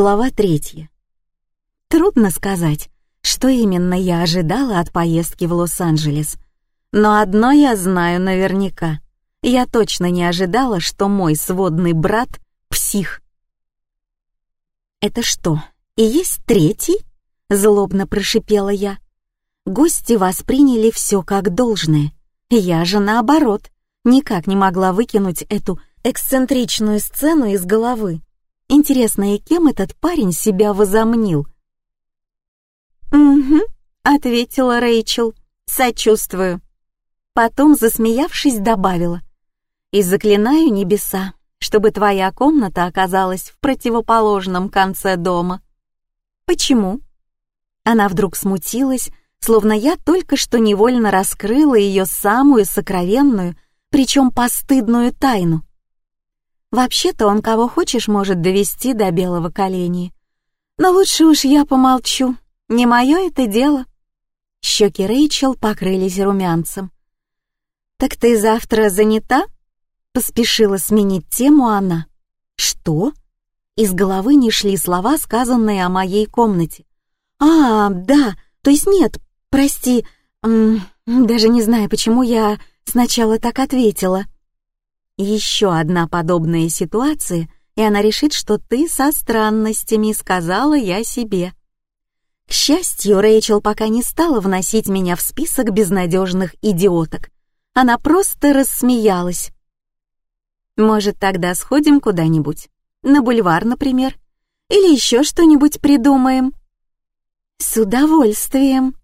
Глава третья. Трудно сказать, что именно я ожидала от поездки в Лос-Анджелес. Но одно я знаю наверняка. Я точно не ожидала, что мой сводный брат — псих. «Это что, и есть третий?» — злобно прошипела я. Гости восприняли все как должное. Я же наоборот, никак не могла выкинуть эту эксцентричную сцену из головы. Интересно, и кем этот парень себя возомнил? «Угу», — ответила Рэйчел, — «сочувствую». Потом, засмеявшись, добавила. «И заклинаю небеса, чтобы твоя комната оказалась в противоположном конце дома». «Почему?» Она вдруг смутилась, словно я только что невольно раскрыла ее самую сокровенную, причем постыдную тайну. Вообще-то он кого хочешь может довести до белого коленя. Но лучше уж я помолчу, не мое это дело. Щеки Рэйчел покрылись румянцем. «Так ты завтра занята?» Поспешила сменить тему она. «Что?» Из головы не шли слова, сказанные о моей комнате. «А, да, то есть нет, прости, даже не знаю, почему я сначала так ответила». Еще одна подобная ситуация, и она решит, что ты со странностями, сказала я себе. К счастью, Рэйчел пока не стала вносить меня в список безнадежных идиоток. Она просто рассмеялась. Может, тогда сходим куда-нибудь? На бульвар, например? Или еще что-нибудь придумаем? С удовольствием.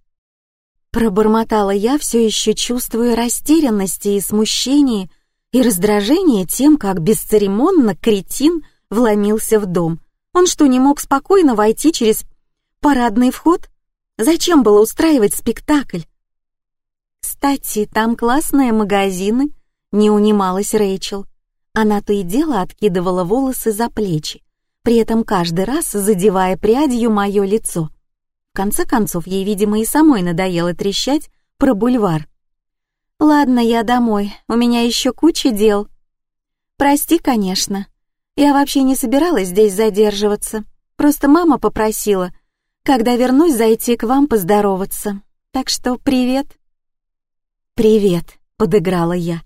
Пробормотала я, все еще чувствуя растерянности и смущение и раздражение тем, как бесцеремонно кретин вломился в дом. Он что, не мог спокойно войти через парадный вход? Зачем было устраивать спектакль? «Кстати, там классные магазины», — не унималась Рэйчел. Она то и дело откидывала волосы за плечи, при этом каждый раз задевая прядью мое лицо. В конце концов, ей, видимо, и самой надоело трещать про бульвар. «Ладно, я домой, у меня еще куча дел». «Прости, конечно. Я вообще не собиралась здесь задерживаться. Просто мама попросила, когда вернусь, зайти к вам поздороваться. Так что привет». «Привет», — подыграла я.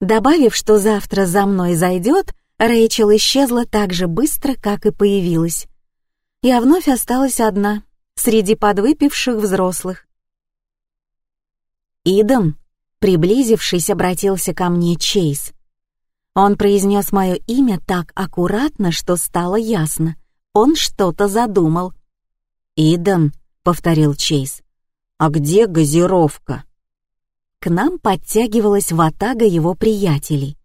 Добавив, что завтра за мной зайдет, Рэйчел исчезла так же быстро, как и появилась. Я вновь осталась одна, среди подвыпивших взрослых. «Иден», Приблизившись, обратился ко мне Чейз. Он произнес мое имя так аккуратно, что стало ясно. Он что-то задумал. «Иден», — повторил Чейз, — «а где газировка?» К нам подтягивалась ватага его приятелей.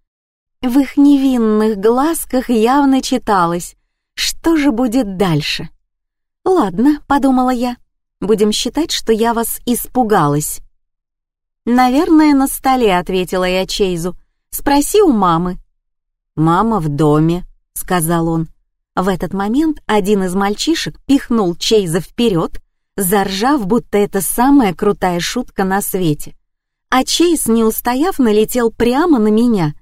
В их невинных глазках явно читалось, что же будет дальше. «Ладно», — подумала я, — «будем считать, что я вас испугалась». «Наверное, на столе», — ответила я Чейзу. «Спроси у мамы». «Мама в доме», — сказал он. В этот момент один из мальчишек пихнул Чейза вперед, заржав, будто это самая крутая шутка на свете. А Чейз, не устояв, налетел прямо на меня.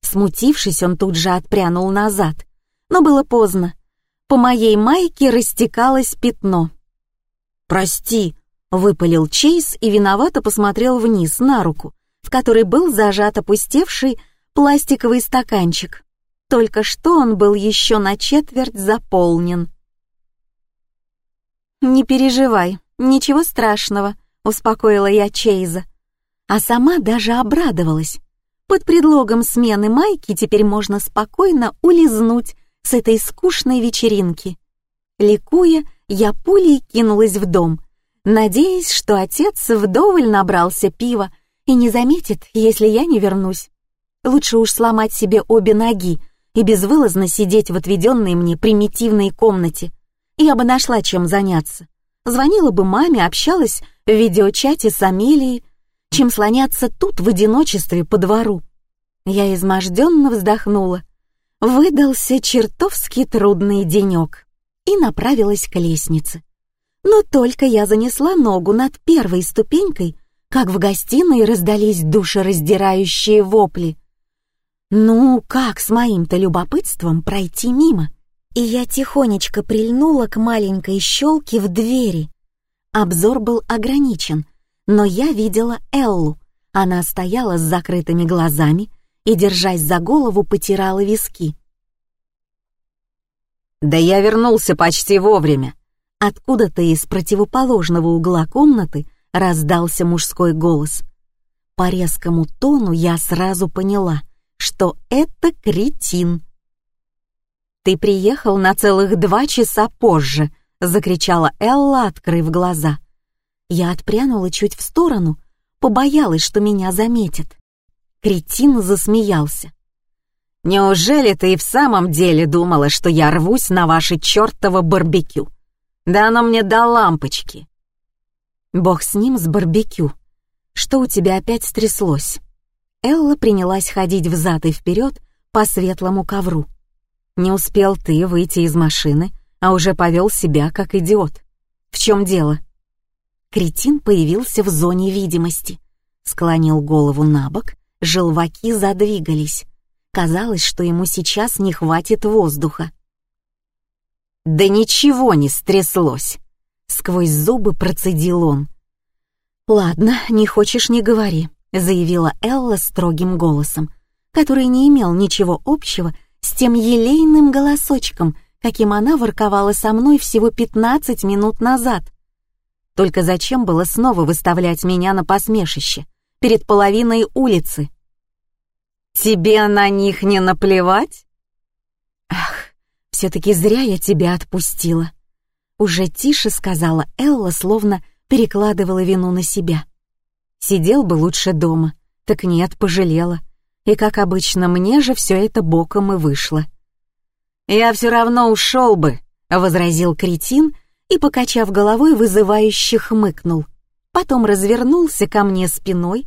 Смутившись, он тут же отпрянул назад. Но было поздно. По моей майке растекалось пятно. «Прости», Выпалил Чейз и виновато посмотрел вниз на руку, в которой был зажат опустевший пластиковый стаканчик. Только что он был еще на четверть заполнен. «Не переживай, ничего страшного», — успокоила я Чейза. А сама даже обрадовалась. Под предлогом смены майки теперь можно спокойно улизнуть с этой скучной вечеринки. Ликуя, я пулей кинулась в дом — надеясь, что отец вдоволь набрался пива и не заметит, если я не вернусь. Лучше уж сломать себе обе ноги и безвылазно сидеть в отведенной мне примитивной комнате. Я бы нашла чем заняться. Звонила бы маме, общалась в видеочате с Амелией, чем слоняться тут в одиночестве по двору. Я изможденно вздохнула. Выдался чертовски трудный денек и направилась к лестнице. Но только я занесла ногу над первой ступенькой, как в гостиной раздались душераздирающие вопли. Ну, как с моим-то любопытством пройти мимо? и я тихонечко прильнула к маленькой щелке в двери. Обзор был ограничен, но я видела Эллу. Она стояла с закрытыми глазами и, держась за голову, потирала виски. «Да я вернулся почти вовремя!» Откуда-то из противоположного угла комнаты раздался мужской голос. По резкому тону я сразу поняла, что это кретин. «Ты приехал на целых два часа позже», — закричала Элла, открыв глаза. Я отпрянула чуть в сторону, побоялась, что меня заметят. Кретин засмеялся. «Неужели ты и в самом деле думала, что я рвусь на ваше чертово барбекю? Да оно мне до лампочки!» «Бог с ним, с барбекю. Что у тебя опять стряслось?» Элла принялась ходить взад и вперед по светлому ковру. Не успел ты выйти из машины, а уже повел себя как идиот. В чем дело? Кретин появился в зоне видимости. Склонил голову на бок, желваки задвигались. Казалось, что ему сейчас не хватит воздуха. «Да ничего не стряслось!» Сквозь зубы процедил он. «Ладно, не хочешь — не говори», — заявила Элла строгим голосом, который не имел ничего общего с тем елейным голосочком, каким она ворковала со мной всего 15 минут назад. Только зачем было снова выставлять меня на посмешище перед половиной улицы? «Тебе на них не наплевать?» «Ах, все-таки зря я тебя отпустила», — уже тише сказала Элла, словно перекладывала вину на себя. «Сидел бы лучше дома, так нет, пожалела и, как обычно, мне же все это боком и вышло. «Я все равно ушел бы», — возразил кретин и, покачав головой, вызывающе хмыкнул. Потом развернулся ко мне спиной,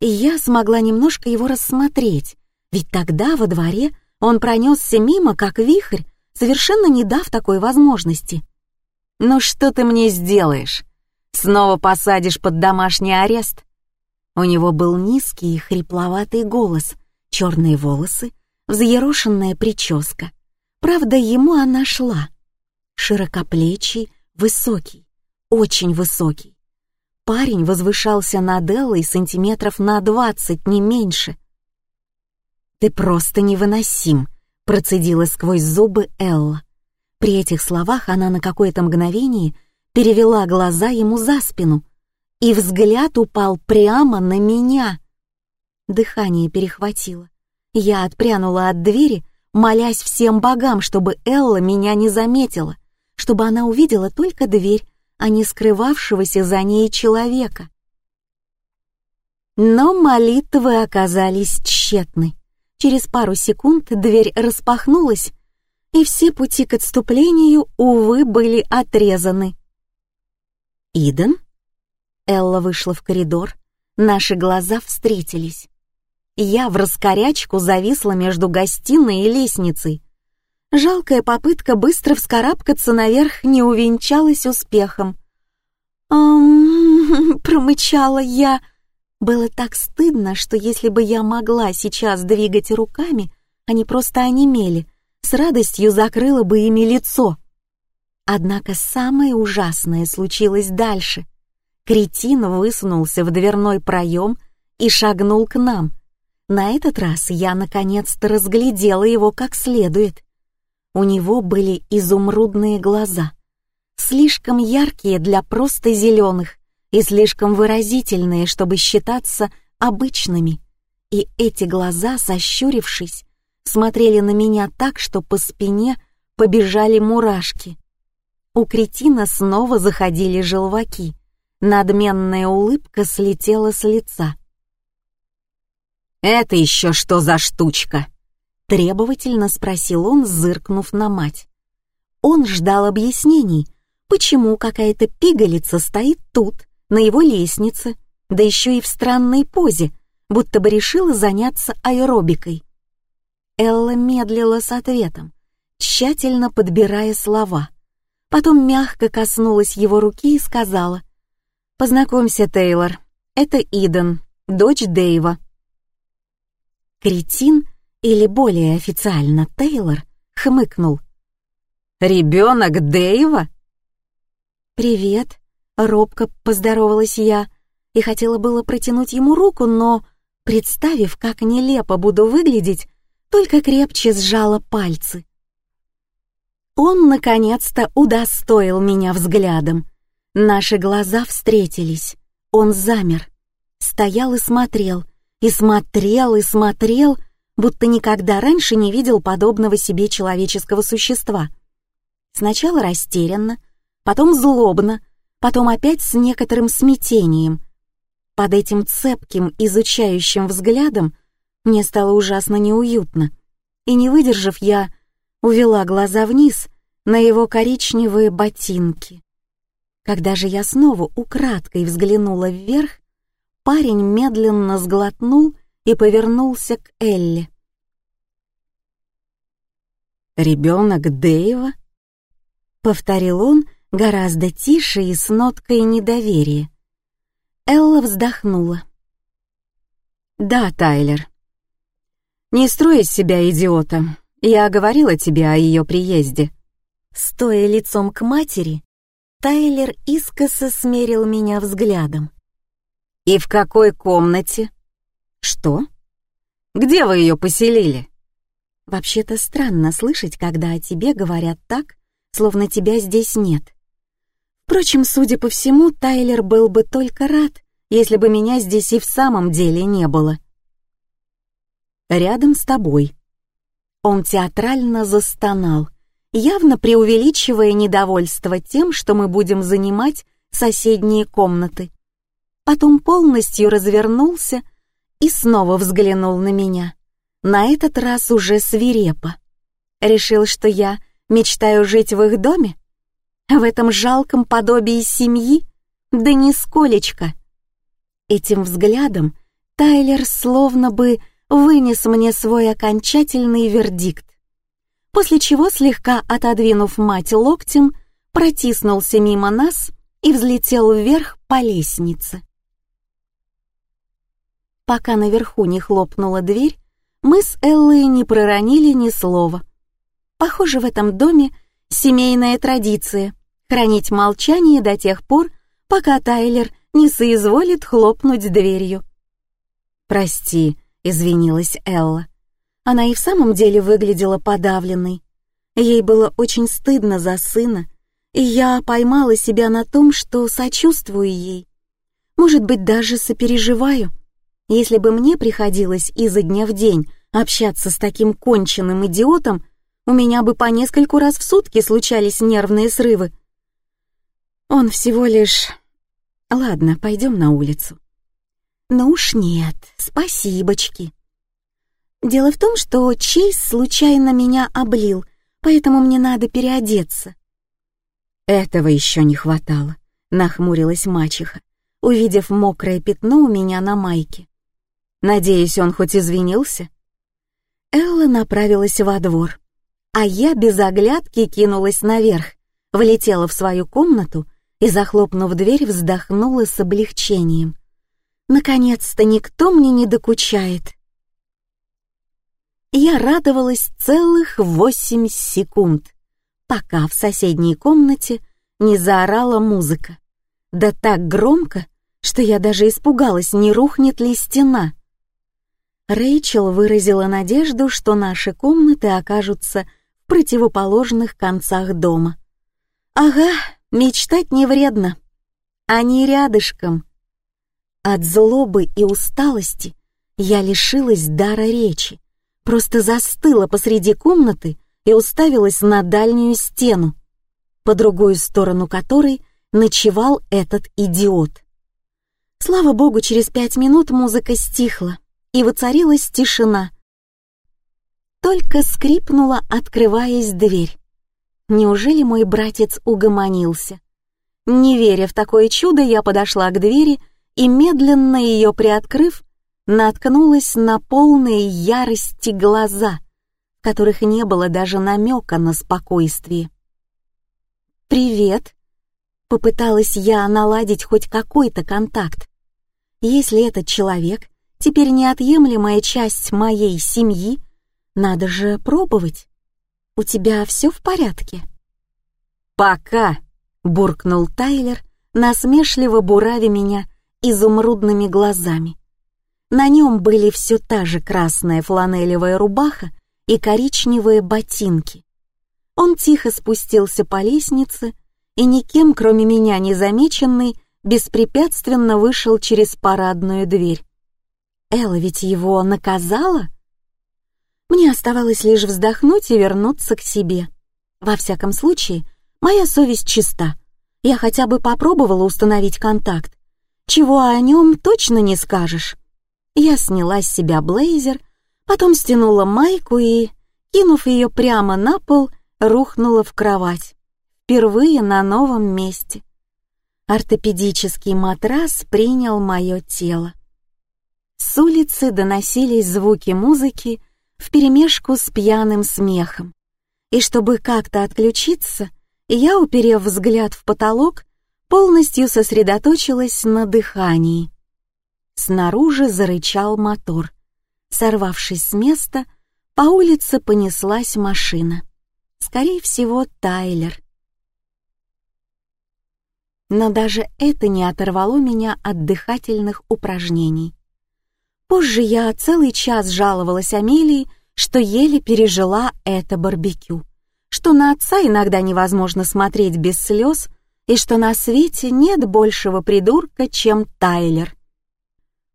и я смогла немножко его рассмотреть, ведь тогда во дворе он пронесся мимо, как вихрь, совершенно не дав такой возможности. «Ну что ты мне сделаешь? Снова посадишь под домашний арест?» У него был низкий и хрипловатый голос, черные волосы, взъерошенная прическа. Правда, ему она шла. Широкоплечий, высокий, очень высокий. Парень возвышался над Эллой сантиметров на двадцать, не меньше. «Ты просто невыносим», — процедила сквозь зубы Элла. При этих словах она на какое-то мгновение перевела глаза ему за спину — и взгляд упал прямо на меня. Дыхание перехватило. Я отпрянула от двери, молясь всем богам, чтобы Элла меня не заметила, чтобы она увидела только дверь, а не скрывавшегося за ней человека. Но молитвы оказались тщетны. Через пару секунд дверь распахнулась, и все пути к отступлению, увы, были отрезаны. «Иден?» Элла вышла в коридор, наши глаза встретились. Я в раскорячку зависла между гостиной и лестницей. Жалкая попытка быстро вскарабкаться наверх не увенчалась успехом. «Ам...» — промычала я. Было так стыдно, что если бы я могла сейчас двигать руками, они просто онемели, с радостью закрыла бы ими лицо. Однако самое ужасное случилось дальше — Кретин высунулся в дверной проем и шагнул к нам. На этот раз я наконец-то разглядела его как следует. У него были изумрудные глаза, слишком яркие для просто зеленых и слишком выразительные, чтобы считаться обычными. И эти глаза, сощурившись, смотрели на меня так, что по спине побежали мурашки. У кретина снова заходили желваки — Надменная улыбка слетела с лица. «Это еще что за штучка?» — требовательно спросил он, зыркнув на мать. Он ждал объяснений, почему какая-то пигалица стоит тут, на его лестнице, да еще и в странной позе, будто бы решила заняться аэробикой. Элла медлила с ответом, тщательно подбирая слова. Потом мягко коснулась его руки и сказала «Познакомься, Тейлор. Это Иден, дочь Дэйва». Кретин, или более официально Тейлор, хмыкнул. Ребенок Дэйва?» «Привет», — робко поздоровалась я и хотела было протянуть ему руку, но, представив, как нелепо буду выглядеть, только крепче сжала пальцы. Он, наконец-то, удостоил меня взглядом. Наши глаза встретились. Он замер, стоял и смотрел, и смотрел, и смотрел, будто никогда раньше не видел подобного себе человеческого существа. Сначала растерянно, потом злобно, потом опять с некоторым смятением. Под этим цепким, изучающим взглядом мне стало ужасно неуютно, и, не выдержав, я увела глаза вниз на его коричневые ботинки. Когда же я снова украдкой взглянула вверх, парень медленно сглотнул и повернулся к Элли. «Ребенок Дэйва?» — повторил он гораздо тише и с ноткой недоверия. Элла вздохнула. «Да, Тайлер. Не строй из себя идиота. Я говорила тебе о ее приезде». Стоя лицом к матери, Тайлер искоса смерил меня взглядом. «И в какой комнате?» «Что? Где вы ее поселили?» Вообще-то странно слышать, когда о тебе говорят так, словно тебя здесь нет. Впрочем, судя по всему, Тайлер был бы только рад, если бы меня здесь и в самом деле не было. Рядом с тобой. Он театрально застонал, явно преувеличивая недовольство тем, что мы будем занимать соседние комнаты. Потом полностью развернулся и снова взглянул на меня на этот раз уже свирепо. Решил, что я мечтаю жить в их доме? В этом жалком подобии семьи? Да нисколечко. Этим взглядом Тайлер словно бы вынес мне свой окончательный вердикт, после чего, слегка отодвинув мать локтем, протиснулся мимо нас и взлетел вверх по лестнице. Пока наверху не хлопнула дверь, мы с Эллой не проронили ни слова. Похоже, в этом доме семейная традиция — хранить молчание до тех пор, пока Тайлер не соизволит хлопнуть дверью. «Прости», — извинилась Элла. Она и в самом деле выглядела подавленной. Ей было очень стыдно за сына, и я поймала себя на том, что сочувствую ей. Может быть, даже сопереживаю. Если бы мне приходилось изо дня в день общаться с таким конченным идиотом, у меня бы по нескольку раз в сутки случались нервные срывы. Он всего лишь... Ладно, пойдем на улицу. Ну уж нет, спасибочки. Дело в том, что Чейз случайно меня облил, поэтому мне надо переодеться. Этого еще не хватало, нахмурилась мачеха, увидев мокрое пятно у меня на майке. Надеюсь, он хоть извинился? Элла направилась во двор, а я без оглядки кинулась наверх, влетела в свою комнату и, захлопнув дверь, вздохнула с облегчением. Наконец-то никто мне не докучает. Я радовалась целых восемь секунд, пока в соседней комнате не заорала музыка. Да так громко, что я даже испугалась, не рухнет ли стена. Рэйчел выразила надежду, что наши комнаты окажутся в противоположных концах дома. Ага, мечтать не вредно. Они рядышком. От злобы и усталости я лишилась дара речи, просто застыла посреди комнаты и уставилась на дальнюю стену, по другую сторону которой ночевал этот идиот. Слава богу, через пять минут музыка стихла и воцарилась тишина. Только скрипнула, открываясь дверь. Неужели мой братец угомонился? Не веря в такое чудо, я подошла к двери и, медленно ее приоткрыв, наткнулась на полные ярости глаза, в которых не было даже намека на спокойствие. «Привет!» — попыталась я наладить хоть какой-то контакт. Если этот человек теперь неотъемлемая часть моей семьи, надо же пробовать. У тебя все в порядке?» «Пока!» — буркнул Тайлер, насмешливо буравя меня изумрудными глазами. На нем были все та же красная фланелевая рубаха и коричневые ботинки. Он тихо спустился по лестнице и никем, кроме меня незамеченный, беспрепятственно вышел через парадную дверь. Элла ведь его наказала? Мне оставалось лишь вздохнуть и вернуться к себе. Во всяком случае, моя совесть чиста. Я хотя бы попробовала установить контакт. Чего о нем точно не скажешь. Я сняла с себя блейзер, потом стянула майку и, кинув ее прямо на пол, рухнула в кровать. Впервые на новом месте. Ортопедический матрас принял мое тело. С улицы доносились звуки музыки вперемешку с пьяным смехом. И чтобы как-то отключиться, я, уперев взгляд в потолок, полностью сосредоточилась на дыхании. Снаружи зарычал мотор. Сорвавшись с места, по улице понеслась машина. Скорее всего, Тайлер. Но даже это не оторвало меня от дыхательных упражнений. Позже я целый час жаловалась Амелии, что еле пережила это барбекю, что на отца иногда невозможно смотреть без слез и что на свете нет большего придурка, чем Тайлер.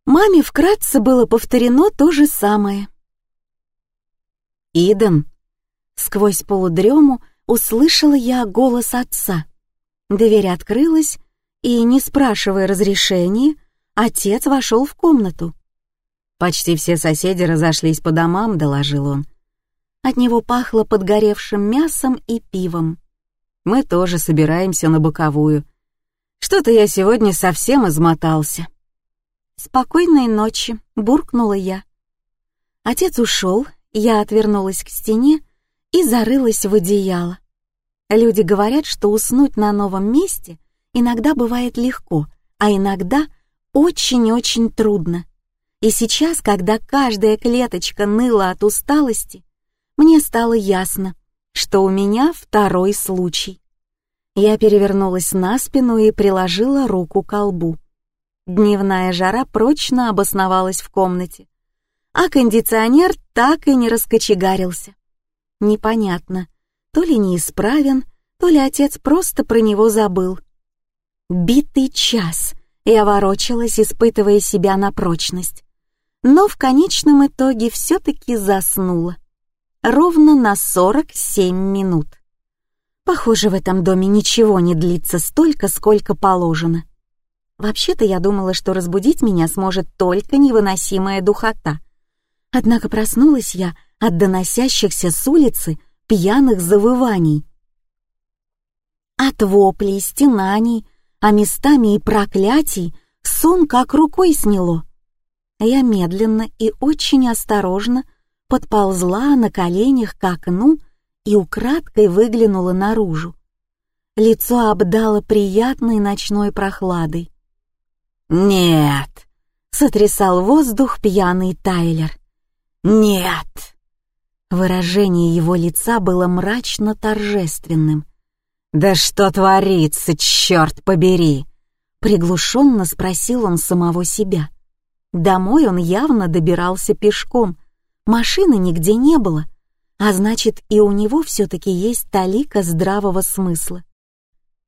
Маме вкратце было повторено то же самое. «Иден!» Сквозь полудрему услышала я голос отца. Дверь открылась, и, не спрашивая разрешения, отец вошел в комнату. «Почти все соседи разошлись по домам», — доложил он. От него пахло подгоревшим мясом и пивом. «Мы тоже собираемся на боковую. Что-то я сегодня совсем измотался». «Спокойной ночи», — буркнула я. Отец ушел, я отвернулась к стене и зарылась в одеяло. Люди говорят, что уснуть на новом месте иногда бывает легко, а иногда очень-очень трудно. И сейчас, когда каждая клеточка ныла от усталости, мне стало ясно, что у меня второй случай. Я перевернулась на спину и приложила руку к колбу. Дневная жара прочно обосновалась в комнате, а кондиционер так и не раскочегарился. Непонятно, то ли неисправен, то ли отец просто про него забыл. Битый час я ворочалась, испытывая себя на прочность. Но в конечном итоге все-таки заснула. Ровно на 47 минут. Похоже, в этом доме ничего не длится столько, сколько положено. Вообще-то я думала, что разбудить меня сможет только невыносимая духота. Однако проснулась я от доносящихся с улицы пьяных завываний. От воплей, стенаний, а местами и проклятий сон как рукой сняло. Я медленно и очень осторожно подползла на коленях к окну и украдкой выглянула наружу. Лицо обдало приятной ночной прохладой. «Нет!» — сотрясал воздух пьяный Тайлер. «Нет!» Выражение его лица было мрачно-торжественным. «Да что творится, черт побери!» Приглушенно спросил он самого себя. Домой он явно добирался пешком. Машины нигде не было, а значит, и у него все-таки есть талика здравого смысла.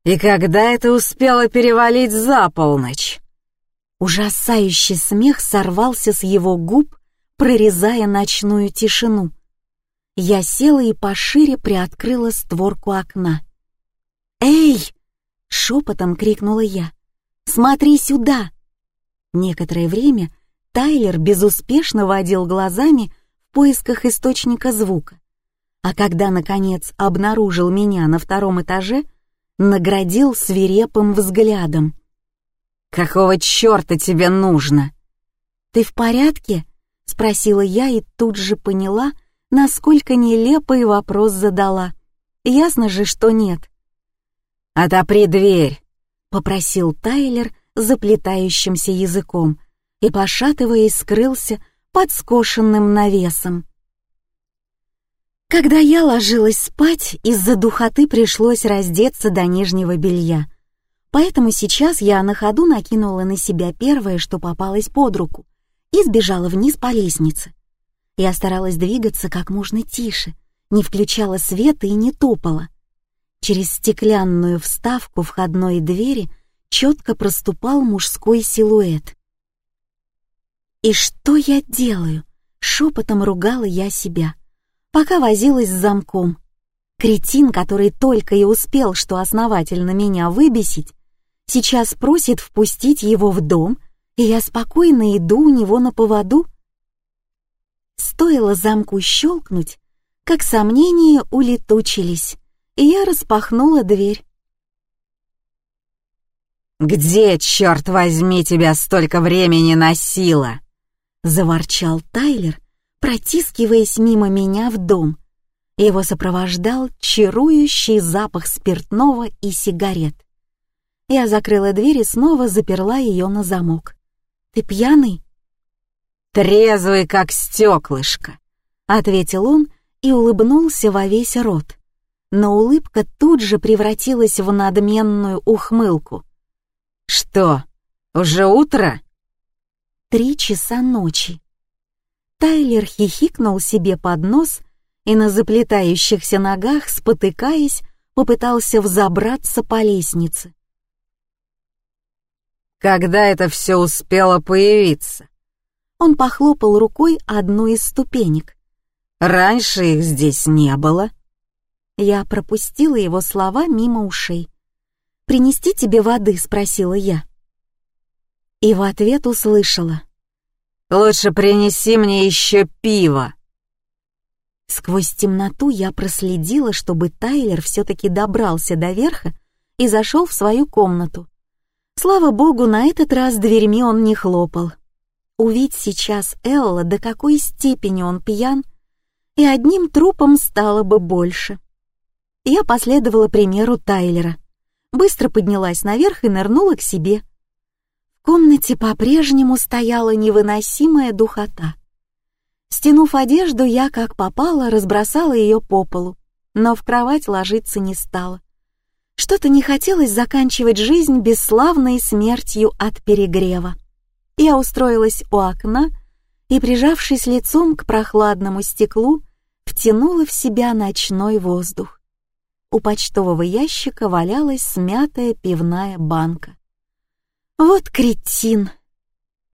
«И когда это успело перевалить за полночь?» Ужасающий смех сорвался с его губ, прорезая ночную тишину. Я села и пошире приоткрыла створку окна. «Эй!» — шепотом крикнула я. «Смотри сюда!» Некоторое время Тайлер безуспешно водил глазами в поисках источника звука, а когда, наконец, обнаружил меня на втором этаже, наградил свирепым взглядом. «Какого черта тебе нужно?» «Ты в порядке?» — спросила я и тут же поняла, насколько нелепый вопрос задала. Ясно же, что нет. «Отопри дверь!» — попросил Тайлер заплетающимся языком и, пошатываясь, скрылся под скошенным навесом. Когда я ложилась спать, из-за духоты пришлось раздеться до нижнего белья. Поэтому сейчас я на ходу накинула на себя первое, что попалось под руку, и сбежала вниз по лестнице. Я старалась двигаться как можно тише, не включала света и не топала. Через стеклянную вставку входной двери четко проступал мужской силуэт. «И что я делаю?» — шепотом ругала я себя, пока возилась с замком. Кретин, который только и успел что основательно меня выбесить, сейчас просит впустить его в дом, и я спокойно иду у него на поводу. Стоило замку щелкнуть, как сомнения улетучились, и я распахнула дверь. «Где, черт возьми, тебя столько времени носило?» — заворчал Тайлер, протискиваясь мимо меня в дом. Его сопровождал чарующий запах спиртного и сигарет. Я закрыла дверь и снова заперла ее на замок. «Ты пьяный?» «Трезвый, как стеклышко», — ответил он и улыбнулся во весь рот. Но улыбка тут же превратилась в надменную ухмылку. «Что, уже утро?» «Три часа ночи». Тайлер хихикнул себе под нос и на заплетающихся ногах, спотыкаясь, попытался взобраться по лестнице. Когда это все успело появиться? Он похлопал рукой одну из ступенек. Раньше их здесь не было. Я пропустила его слова мимо ушей. «Принести тебе воды?» — спросила я. И в ответ услышала. «Лучше принеси мне еще пиво». Сквозь темноту я проследила, чтобы Тайлер все-таки добрался до верха и зашел в свою комнату. Слава богу, на этот раз дверьми он не хлопал. Увидь сейчас Элла, до какой степени он пьян, и одним трупом стало бы больше. Я последовала примеру Тайлера, быстро поднялась наверх и нырнула к себе. В комнате по-прежнему стояла невыносимая духота. Стянув одежду, я, как попало, разбросала ее по полу, но в кровать ложиться не стала. Что-то не хотелось заканчивать жизнь бесславной смертью от перегрева. Я устроилась у окна и, прижавшись лицом к прохладному стеклу, втянула в себя ночной воздух. У почтового ящика валялась смятая пивная банка. Вот кретин!